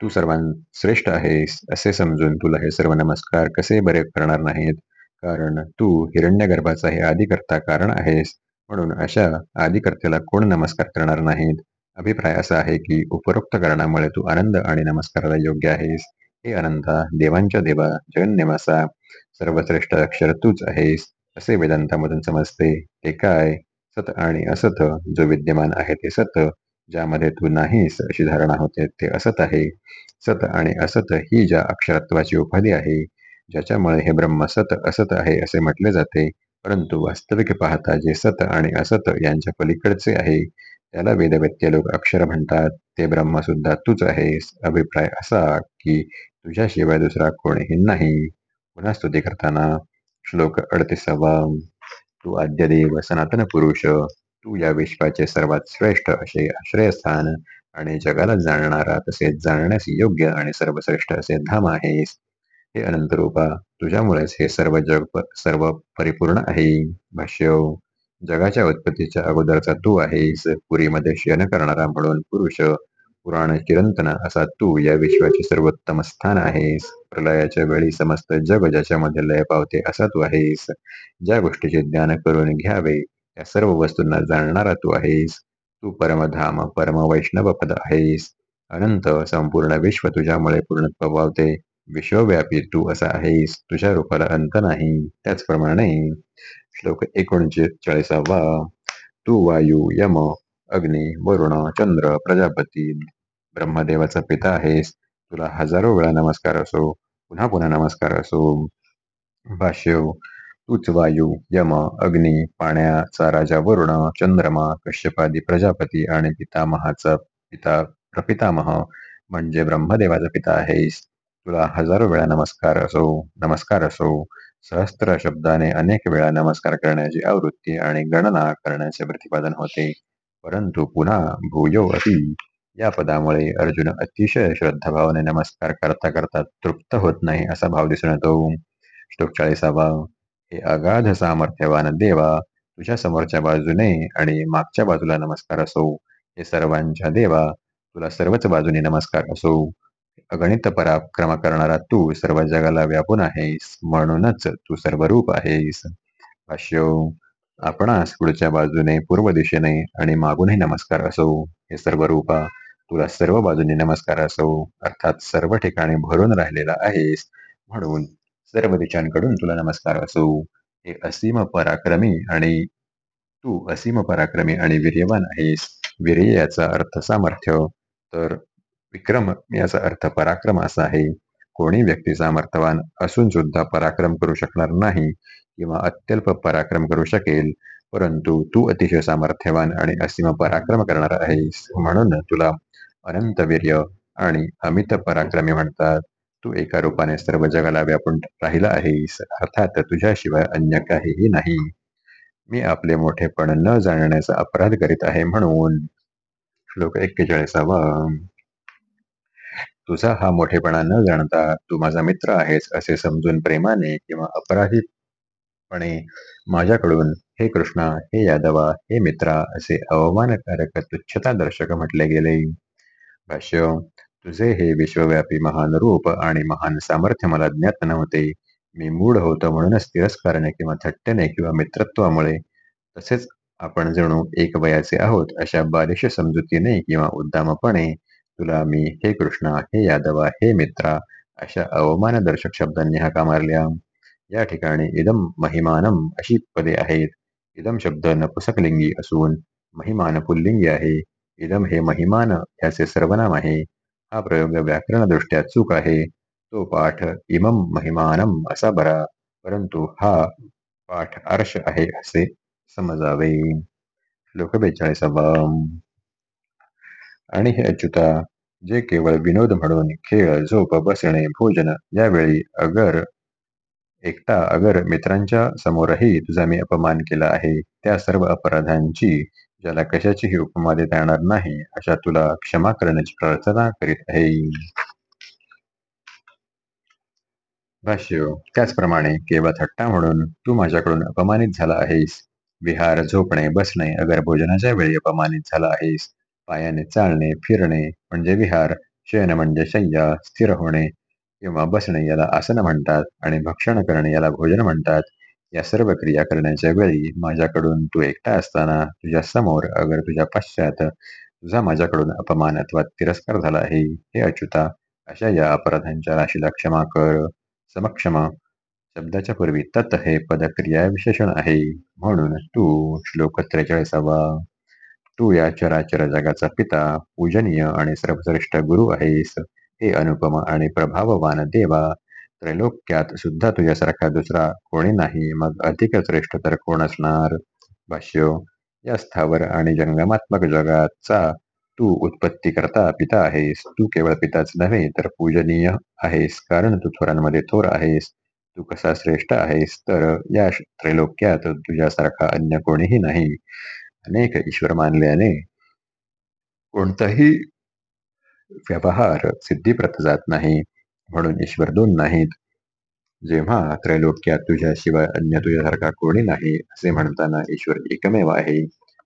तू सर्वां श्रेष्ठ आहेस असे समजून तुला हे सर्व नमस्कार कसे बरे करणार नाहीत? कारण तू हिरण्यगर्भाचा हे आदिकर्ता कारण आहेस. म्हणून अशा आदिकर्त्याला कोण नमस्कार करणार नाहीत? अभिप्राय असा आहे की उपरोक्त कारणामुळे तू आनंद आणि नमस्काराला योग्य आहेस. हे अनंता, देवांच्या देवा, जगन्निवासा, सर्वश्रेष्ठ अक्षर तूच आहेस, असे वेदांतामधून समजते. ते काय? सत आणि असत. जो विद्यमान आहे ते सत, ज्यामध्ये तू नाहीस अशी धारणा होते ते असत आहे. सत आणि असत ही ज्या अक्षरत्वाची उपाधी आहे, ज्याच्यामुळे हे ब्रह्म सत असत आहे असे म्हटले जाते, परंतु वास्तविक पाहता जे सत आणि असत यांच्या पलीकडचे आहे, त्याला वेदवेत्य लोक अक्षर म्हणतात. ते ब्रह्म सुद्धा तूच आहेस. अभिप्राय असा की तुझ्याशिवाय दुसरा कोणीही नाही. पुन्हा स्तुती करताना श्लोक अडतीसावा तू आद्यदेव सनातन पुरुष तू या विश्वाचे सर्वात श्रेष्ठ असे आश्रयस्थान आणि जगाला जाणणारा तसेच जाणण्यास योग्य आणि सर्वश्रेष्ठ असे धाम आहेस. हे अनंतरूपा तुझ्यामुळेच हे सर्व जग सर्व परिपूर्ण आहे. भाष्य जगाच्या उत्पत्तीच्या अगोदरचा तू आहेस. पुरीमध्ये शयन करणारा म्हणून पुरुष पुराण चिरंतन असा तू या विश्वाचे सर्वोत्तम स्थान आहेस. प्रलयाच्या वेळी समस्त जग ज्याच्यामध्ये लय पावते असा तू आहेस. ज्या गोष्टीचे ज्ञान करून घ्यावे त्या सर्व वस्तूंना जाणणारा तू आहेस. तू परमधाम परम वैष्णव पद आहेस. अनंत संपूर्ण विश्व तुझ्यामुळे पूर्णत्व पावते. विश्वव्यापी तू असा आहेस. तुझ्या रूपाला अंत नाही. त्याचप्रमाणे श्लोक एकोणचाळीसावा तू वायू यम अग्नि वरुण चंद्र प्रजापती ब्रह्मदेवाचा पिता आहेस. तुला हजारो वेळा नमस्कार असो. पुन्हा पुन्हा नमस्कार असो. भाष्य तूच वायू यम अग्नी पाण्याचा राजा वरुण चंद्रमा कश्यपादी प्रजापती आणि पितामहाचा पिता प्रपितामह म्हणजे ब्रह्मदेवाचा पिता आहेस. तुला हजारो वेळा नमस्कार असो नमस्कार असो. सहस्त्र शब्दाने अनेक वेळा नमस्कार करण्याची आवृत्ती आणि गणना करण्याचे प्रतिपादन होते. परंतु पुन्हा भूयो अपि या पदामुळे अर्जुन अतिशय श्रद्धाभावाने नमस्कार करता करता तृप्त होत नाही असा भाव दिसून येतो. श्लोक चाळीसावा हे अगाध सामर्थ्यवान देवा तुझ्या समोरच्या बाजूने आणि मागच्या बाजूला नमस्कार असो. हे सर्वांच्या देवा तुला सर्वच बाजूने नमस्कार असो. अगणित पराक्रम करणारा तू सर्व जगाला व्यापून आहेस म्हणूनच तू सर्वरूप आहेस. भाष्य आपणास पुढच्या बाजूने पूर्व दिशेने आणि मागूनही नमस्कार असो. हे सर्व रूपा तुला सर्व बाजूने नमस्कार असो अर्थात सर्व ठिकाणी भरून राहिलेला आहेस म्हणून सर्व दिशांकडून तुला नमस्कार असो. हे असीम पराक्रमी आणि तू असीम पराक्रमी आणि वीर्यवान आहेस. वीर्य याचा अर्थ सामर्थ्य तर विक्रम याचा अर्थ पराक्रम असा आहे. कोणी व्यक्ती सामर्थ्यवान असून सुद्धा पराक्रम करू शकणार नाही किंवा अत्यल्प पराक्रम करू शकेल परंतु तू अतिशय सामर्थ्यवान आणि असीम पराक्रम करणार आहेस म्हणून तुला अनंत वीर्य आणि अमित पराक्रमी म्हणतात. तू एका रूपाने सर्व जगाला व्यापून राहिला आहेस अर्थात तुझ्याशिवाय अन्य काहीही नाही. मी आपले मोठेपण न जाणण्याचा अपराध करीत आहे म्हणून श्लोक एक्केचाळीसावा तुझा हा मोठेपणा न जाणता तू माझा मित्र आहेस असे समजून प्रेमाने किंवा अपराधीपणे माझ्याकडून हे कृष्णा हे यादवा हे मित्रा असे अवमानकारक तुच्छता दर्शक म्हटले गेले. भाष्य तुझे हे विश्वव्यापी महान रूप आणि महान सामर्थ्य मला ज्ञात नव्हते. मी मूढ होतो म्हणूनच तिरस्काराने किंवा थट्टेने किंवा मित्रत्वामुळे तसेच आपण जणू एक वयाचे आहोत अशा बालिश समजुतीने किंवा उद्दामपणे तुला मी हे कृष्णा हे यादवा हे मित्रा अशा अवमानदर्शक शब्दांनी हाका मारल्या. या ठिकाणी इदम महिमानम अशी पदे आहेत. इदम शब्द नपुसकलिंगी असून महिमान पुल्लिंगी आहे. इदम हे महिमान याचे सर्वनाम आहे. हा प्रयोग व्याकरणदृष्ट्या चूक आहे. तो पाठ इमम महिमानम असा बरा, परंतु हा पाठ आर्ष आहे असे समजावे. श्लोक बेचाळीसावा आणि हे अच्युता, जे केवळ विनोद म्हणून खेळ, झोप, बसणे, भोजन, यावेळी अगर, एकटा अगर मित्रांच्या समोरही तुझा मी अपमान केला आहे, त्या सर्व अपराधांची ज्याला कशाचीही उपमा देता येणार नाही अशा तुला क्षमा करण्याची प्रार्थना करीत आहे. भाष्य त्याचप्रमाणे केवळ थट्टा म्हणून तू माझ्याकडून अपमानित झाला आहेस. विहार झोपणे बसणे अगर भोजनाच्या वेळी अपमानित झाला आहेस. पायाने चालणे फिरणे म्हणजे विहार शयन म्हणजे शय्या स्थिर होणे किंवा बसणे याला आसन म्हणतात आणि भक्षण करणे याला भोजन म्हणतात या सर्व क्रिया करण्याच्या वेळी माझ्याकडून तू एकटा असताना तुझ्या समोर अगर तुझ्या पश्चात तुझा माझ्याकडून अपमान अथवा तिरस्कार झाला आहे हे अच्युता अशा या अपराधांच्या राशीला क्षमा कर. समक्षमा शब्दाच्या पूर्वी तत् हे पद क्रियाविशेषण आहे म्हणून तू श्लोक त्रेचाळीसावा. तू या चराचर जगाचा पिता पूजनीय आणि सर्वश्रेष्ठ गुरु आहेस हे अनुपम आणि प्रभाववान देवा त्रैलोक्यात सुद्धा तुझ्यासारखा दुसरा कोणी नाही. मग अधिक श्रेष्ठ तर कोण असणार? भाष्य या स्थावर आणि जंगमात्मक जगाचा तू उत्पत्ती करता पिता आहेस. तू केवळ पिताच नव्हे तर पूजनीय आहेस. कारण तू थोरांमध्ये थोर आहेस. तू कसा श्रेष्ठ आहेस? तर या त्रैलोक्यात तुझ्यासारखा अन्य कोणीही नाही. अनेक ईश्वर मानल्याने कोणताही व्यवहार सिद्धीप्रत जात नाही. म्हणून ईश्वर दोन नाहीत. जेव्हा त्रैलोक्यात तुझ्याशिवाय अन्य तुझ्यासारखा कोणी नाही असे म्हणताना ईश्वर एकमेव आहे.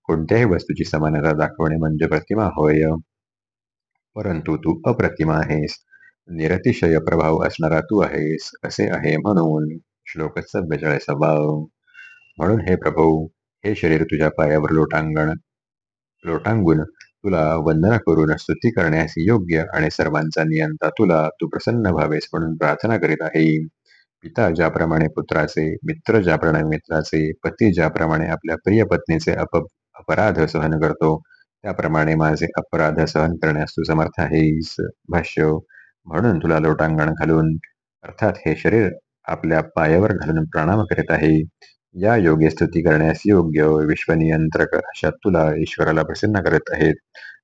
कोणत्याही वस्तूची समानता दाखवणे म्हणजे प्रतिमा होय. परंतु तू अप्रतिमा आहेस. निरतिशय प्रभाव असणारा तू आहेस असे आहे म्हणून श्लोक सव्वेचाळीसावा म्हणून हे प्रभू हे शरीर तुझ्या पायावर लोटांगण लोटांगून तुला वंदना करून स्तुती करण्यास योग्य आणि सर्वांचा नियंता तुला तू प्रसन्न व्हावेस म्हणून प्रार्थना करीत आहे. पिता ज्याप्रमाणे पुत्राचे मित्र ज्याप्रमाणे मित्राचे पती ज्याप्रमाणे आपल्या प्रिय पत्नीचे अप अपराध सहन करतो त्याप्रमाणे माझे अपराध सहन करण्यास तू समर्थ आहेस. भाष्य म्हणून तुला लोटांगण घालून अर्थात हे शरीर आपल्या पायावर घालून प्रणाम करीत आहे. या योग्य स्तुती करण्यास योग्य विश्वनियंत्रक अशा तुला ईश्वराला प्रसन्न करत आहेत.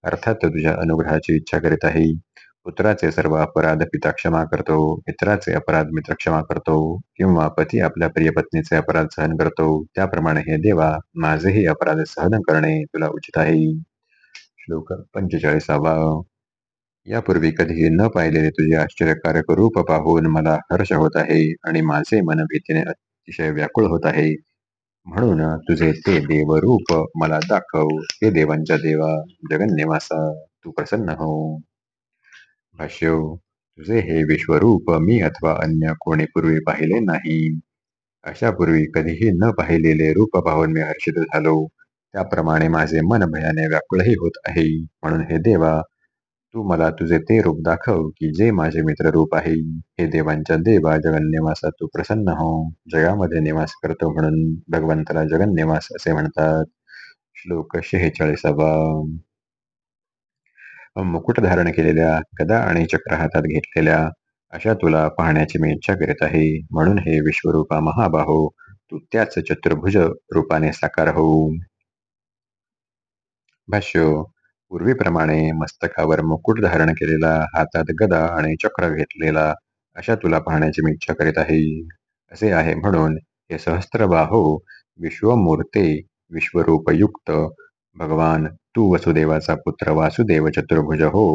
अर्थात तुझ्या अनुग्रहाची इच्छा करीत आहे. पुत्राचे सर्व अपराध पिता क्षमा करतो. मित्राचे अपराध मित्र क्षमा करतो. किंवा पती आपल्या प्रिय पत्नीचे अपराध सहन करतो. त्याप्रमाणे हे देवा माझेही अपराध सहन करणे तुला उचित आहे. श्लोक पंचेचाळीसावा. यापूर्वी कधीही न पाहिलेले तुझे आश्चर्यकारक रूप पाहून मला हर्ष होत आहे आणि माझे मन भीतीने अतिशय व्याकुळ होत आहे. म्हणून तुझे ते देवरूप मला दाखव. हे देवांच्या देवा जगन्निवासा तू प्रसन्न हो. भाष्य तुझे हे विश्वरूप मी अथवा अन्य कोणी पूर्वी पाहिले नाही. अशा पूर्वी कधीही न पाहिलेले रूप पाहून मी हर्षित झालो. त्याप्रमाणे माझे मन भयाने व्याकुळही होत आहे. म्हणून हे देवा तू मला तुझे ते रूप दाखव की जे माझे मित्र रूप आहे. हे देवांच्या देवा जगन्निवासा तू प्रसन्न हो. जगामध्ये निवास करतो म्हणून भगवंताला जगन्निवास असे म्हणतात. श्लोक शेहेचाळीसावा. मुकुट धारण केलेल्या गदा आणि चक्र हातात घेतलेल्या अशा तुला पाहण्याची मी इच्छा करीत आहे. म्हणून हे विश्वरूपा महाबाहो तू त्याच चतुर्भुज रूपाने साकार हो. भाष्य पूर्वीप्रमाणे मस्तकावर मुकुट धारण केलेला हातात गदा आणि चक्र घेतलेला अशा तुला पाहण्याची मी इच्छा करीत आहे. असे आहे म्हणून हे सहस्त्रबाहो विश्वमूर्ते विश्वरूपयुक्त भगवान तू वसुदेवाचा पुत्र वासुदेव चतुर्भुज हो.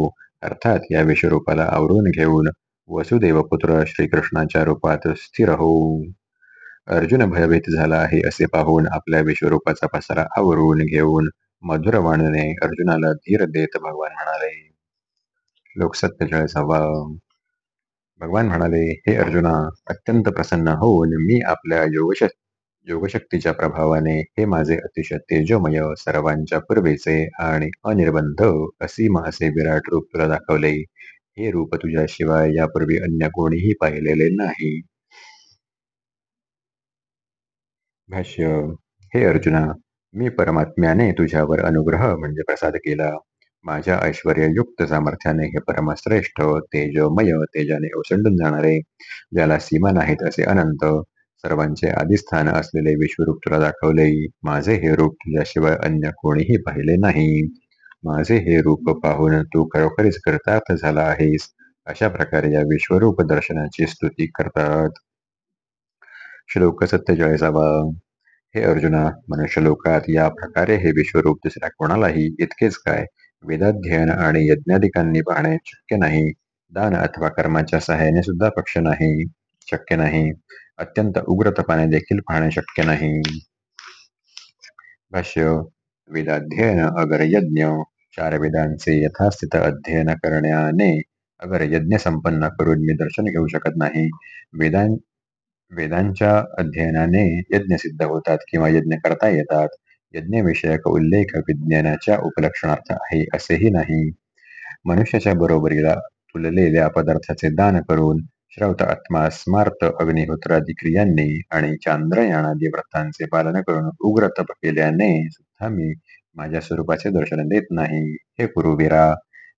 अर्थात या विश्वरूपाला आवरून घेऊन वसुदेव पुत्र श्रीकृष्णाच्या रूपात स्थिर हो. अर्जुन भयभीत झाला आहे असे पाहून आपल्या विश्वरूपाचा पसारा आवरून घेऊन मधुरवाणीने अर्जुनाला धीर देत भगवान म्हणाले लोक सत्तेचाळीसावा भगवान म्हणाले हे अर्जुना अत्यंत प्रसन्न होऊन मी आपल्या योगश योगशक्तीच्या प्रभावाने हे माझे अतिशय तेजोमय सर्वांच्या पूर्वेचे आणि अनिर्बंध असीम असे विराट रूप तुला दाखवले. हे रूप तुझ्याशिवाय यापूर्वी अन्य कोणीही पाहिलेले नाही. भाष्य हे अर्जुना मी परमात्म्याने तुझ्यावर अनुग्रह म्हणजे प्रसाद केला. माझ्या ऐश्वर्ययुक्त सामर्थ्याने हे परमश्रेष्ठ तेजमय तेजाने ओसंडून जाणारे ज्याला सीमा नाहीत असे अनंत सर्वांचे आदिस्थान असलेले विश्वरूप तुला दाखवले माझे हे रूप तुझ्याशिवाय अन्य कोणीही पाहिले नाही. माझे हे रूप पाहून तू खरोखरीच कृतार्थ झाला आहेस अशा प्रकारे या विश्वरूप दर्शनाची स्तुती करतात. श्लोक सत्तेचाळीसावा. हे अर्जुना मनुष्य लोकात या प्रकारे हे विश्वरूप दुसऱ्या कोणालाही इतकेच काय? वेदाध्ययन आणि यज्ञाधिकांनी पाहणे शक्य नाही. दान अथवा कर्माच्या सहाय्याने सुद्धा पक्ष नाही. शक्य नाही. अत्यंत उग्र तपाने देखील पाहणे शक्य नाही. भाष्य वेदाध्ययन अगर यज्ञ चार वेदांचे यथास्थित अध्ययन करण्याने अगर यज्ञ संपन्न करून मी दर्शन घेऊ शकत नाही. वेदां वेदांच्या अध्ययनाने यज्ञ सिद्ध होतात किंवा यज्ञ करता येतात. यज्ञविषयक उल्लेख विज्ञानाच्या उपलक्षणार्थ आहे असेही नाही. मनुष्याच्या बरोबरीला तुललेल्या पदार्थाचे दान करून श्रौत आत्मा स्मार्त अग्निहोत्रादी क्रियांनी आणि चांद्रयानादी व्रतांचे पालन करून उग्र तप केल्याने सुद्धा मी माझ्या स्वरूपाचे दर्शन देत नाही. हे कुरुवीरा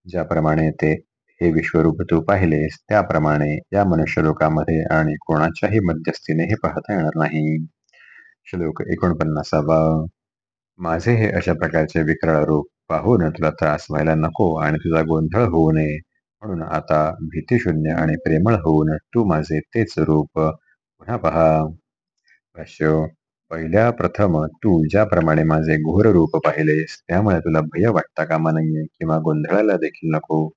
ज्याप्रमाणे ते हे विश्वरूप तू पाहिलेस त्याप्रमाणे या मनुष्य लोकामध्ये आणि कोणाच्याही मध्यस्थीने हे पाहता येणार नाही. श्लोक एकोणपन्नासावा. माझे हे अशा प्रकारचे विक्राळ रूप पाहून तुला त्रास व्हायला नको आणि तुझा गोंधळ होऊ नये. म्हणून आता भीतीशून्य आणि प्रेमळ होऊन तू माझे तेच रूप पुन्हा पहा. भाष्य पहिल्या प्रथम तू ज्याप्रमाणे माझे घोर रूप पाहिलेस त्यामुळे तुला भय वाटता कामा नाहीये किंवा गोंधळाला देखील नको.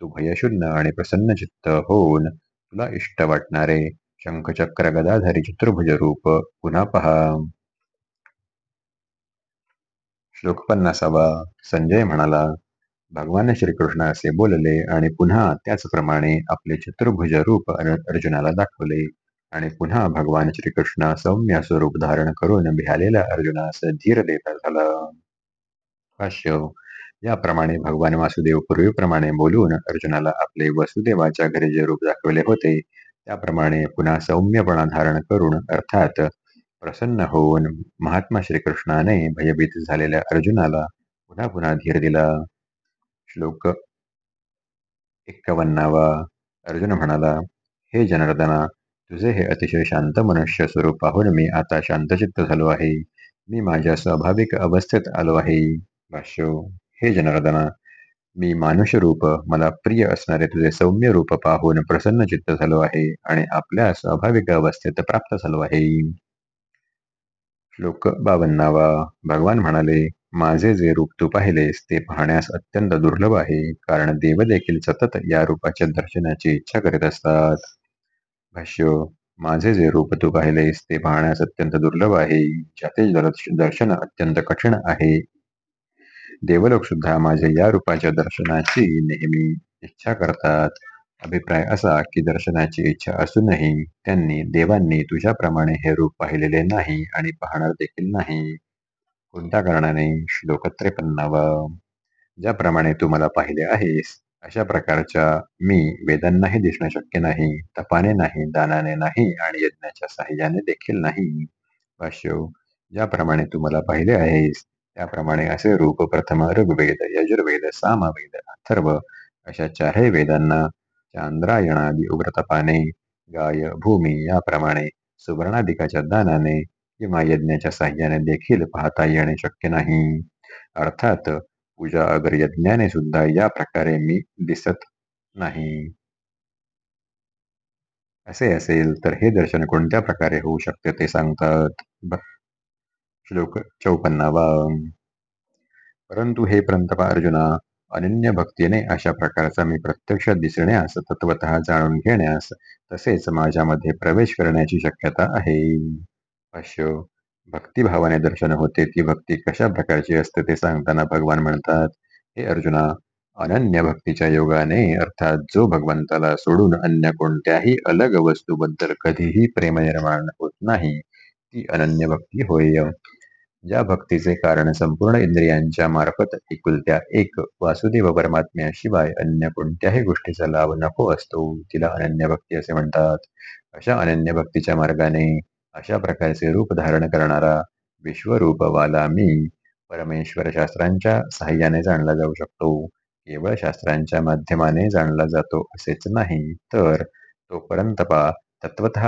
तू भयशून्य आणि प्रसन्न चित्त होऊन तुला इष्ट वाटणारे शंखचक्र गदाधारी चतुर्भुज रूप पुन्हा पहा. श्लोक पन्नासावा. संजय म्हणाला भगवान श्रीकृष्ण असे बोलले आणि पुन्हा त्याचप्रमाणे आपले चतुर्भुज रूप अर्जुनाला दाखवले आणि पुन्हा भगवान श्रीकृष्ण सौम्य स्वरूप धारण करून भ्यालेल्या अर्जुनास धीर देता झाला. भाष्य याप्रमाणे भगवान वासुदेव पूर्वीप्रमाणे बोलून अर्जुनाला आपले वसुदेवाच्या घरी जे रूप दाखवले होते त्याप्रमाणे पुन्हा सौम्यपणा धारण करून अर्थात प्रसन्न होऊन महात्मा श्रीकृष्णाने भयभीत झालेल्या अर्जुनाला पुन्हा पुन्हा धीर दिला. श्लोक एक्कावन्नावा. अर्जुन म्हणाला हे जनार्दना तुझे हे अतिशय शांत मनुष्य स्वरूप पाहून मी आता शांतचित्त झालो आहे. मी माझ्या स्वाभाविक अवस्थेत आलो आहे. भाष्य. हे जनार्दना मी मानुष्य रूप मला प्रिय असणारे तुझे सौम्य रूप पाहून प्रसन्न चित्त झालो आहे आणि आपल्या स्वाभाविक अवस्थेत प्राप्त झालो आहे. श्लोक बावन्नावा. भगवान म्हणाले माझे जे रूप तू पाहिलेस ते पाहण्यास अत्यंत दुर्लभ आहे कारण देव देखील सतत या रूपाच्या दर्शनाची इच्छा करीत असतात. भाष्य माझे जे रूप तू पाहिलेस ते पाहण्यास अत्यंत दुर्लभ आहे ज्याचे दर्शन अत्यंत कठीण आहे देवलोक सुद्धा माझ्या या रूपाच्या दर्शनाची नेहमी इच्छा करतात. अभिप्राय असा की दर्शनाची इच्छा असूनही त्यांनी देवांनी तुझ्याप्रमाणे हे रूप पाहिलेले नाही आणि पाहणार देखील नाही. कोणत्या कारणाने? श्लोक त्रेपन्नावा ज्याप्रमाणे तू मला पाहिले आहेस अशा प्रकारच्या मी वेदांनाही दिसणं शक्य नाही तपाने नाही दानाने नाही आणि यज्ञाच्या साह्याने देखील नाही. भाष्य ज्याप्रमाणे तू मला पाहिले आहेस त्याप्रमाणे असे रूप प्रथम ऋग्वेद यजुर्वेद सामवेद अथर्व अशा चारही वेदांना चांद्रायणादी उग्रतपाने गाय भूमी याप्रमाणे सुवर्णाधिकाच्या दानाने किंवा यज्ञाच्या साह्याने देखील पाहता येणे शक्य नाही. अर्थात पूजा अगर यज्ञाने सुद्धा या प्रकारे मी दिसत नाही. असे असेल तर हे दर्शन कोणत्या प्रकारे होऊ शकते ते सांगतात? श्लोक चौपन्नावा. परंतु हे प्रंतपा अर्जुना अनन्य भक्तीने अशा प्रकारचा मी प्रत्यक्ष दिसण्यास तत्वत जाणून घेण्यास तसेच माझ्यामध्ये प्रवेश करण्याची शक्यता आहे. भाष्य भक्तिभावाने दर्शन होते ती भक्ती कशा प्रकारची असते ते सांगताना भगवान म्हणतात हे अर्जुना अनन्य भक्तीच्या योगाने अर्थात जो भगवंताला सोडून अन्य कोणत्याही अलग वस्तूबद्दल कधीही प्रेम निर्माण होत नाही ती अनन्य भक्ती होय. ज्या भक्तीचे कारण संपूर्ण इंद्रियांच्या मार्फत एकुलत्या एक वासुदेव परमात्म्याशिवाय अन्य कोणत्याही गोष्टीचा लाभ नको असतो तिला अनन्य भक्ती असे म्हणतात. अशा अनन्य भक्तीच्या मार्गाने अशा प्रकारचे रूप धारण करणारा विश्वरूपवाला मी परमेश्वर शास्त्रांच्या सहाय्याने जाणला जाऊ शकतो. केवळ शास्त्रांच्या माध्यमाने जाणला जातो असेच नाही तर तो परंतपा तत्वत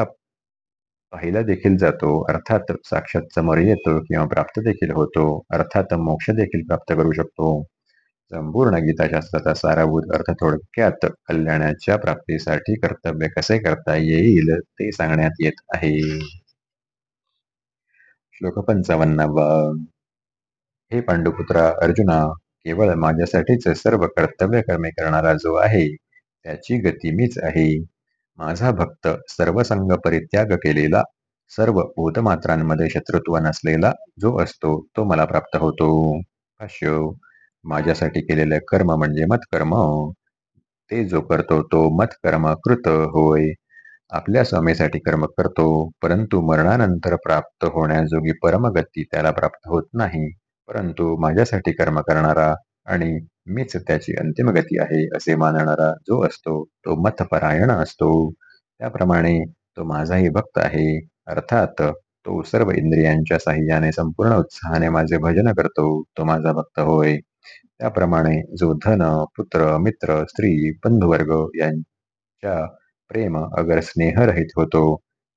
पाहिला देखील जातो. अर्थात साक्षात समोर येतो किंवा प्राप्त देखील होतो. अर्थात मोक्ष देखील प्राप्त करू शकतो. संपूर्ण गीताशास्त्राचा साराभूत अर्थ थोडक्यात कल्याणाच्या प्राप्तीसाठी कर्तव्य कसे करता येईल ते सांगण्यात येत आहे. श्लोक पंचावन्नावा. हे पांडुपुत्रा अर्जुना केवळ माझ्यासाठीच सर्व कर्तव्य कर्मे करणारा जो आहे त्याची गती मीच आहे. माझा भक्त सर्वसंग परित्याग केलेला सर्व भूतमात्रांमध्ये शत्रुत्व नसलेला जो असतो तो मला प्राप्त होतो. भाष्य माझ्यासाठी केलेले कर्म म्हणजे मतकर्म. ते जो करतो तो मतकर्म कृत होय. आपल्या स्वामीसाठी कर्म करतो परंतु मरणानंतर प्राप्त होण्याजोगी परमगती त्याला प्राप्त होत नाही. परंतु माझ्यासाठी कर्म करणारा आणि मीच त्याची अंतिम गती आहे असे मानणारा जो असतो तो मथपरायण असतो. त्याप्रमाणे तो माझाही भक्त आहे. अर्थात तो सर्व इंद्रियांच्या साह्याने संपूर्ण उत्साहाने माझे भजन करतो तो माझा भक्त होय. त्याप्रमाणे जो धन पुत्र मित्र स्त्री बंधुवर्ग यांच्या प्रेम अगर स्नेहरहित होतो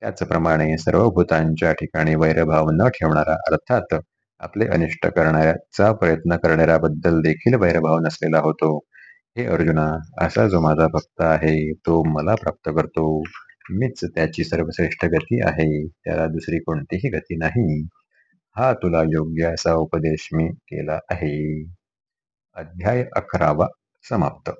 त्याचप्रमाणे सर्व भूतांच्या ठिकाणी वैरभाव न ठेवणारा अर्थात आपले अनिष्ट करण्याचा प्रयत्न करणाऱ्याबद्दल देखील वैरभाव नसलेला होतो. हे अर्जुना असा जो माझा भक्त आहे तो मला प्राप्त करतो. मीच त्याची सर्वश्रेष्ठ गती आहे त्याला दुसरी कोणतीही गती नाही. हा तुला योग्य असा उपदेश मी केला आहे. अध्याय अकरावा समाप्त.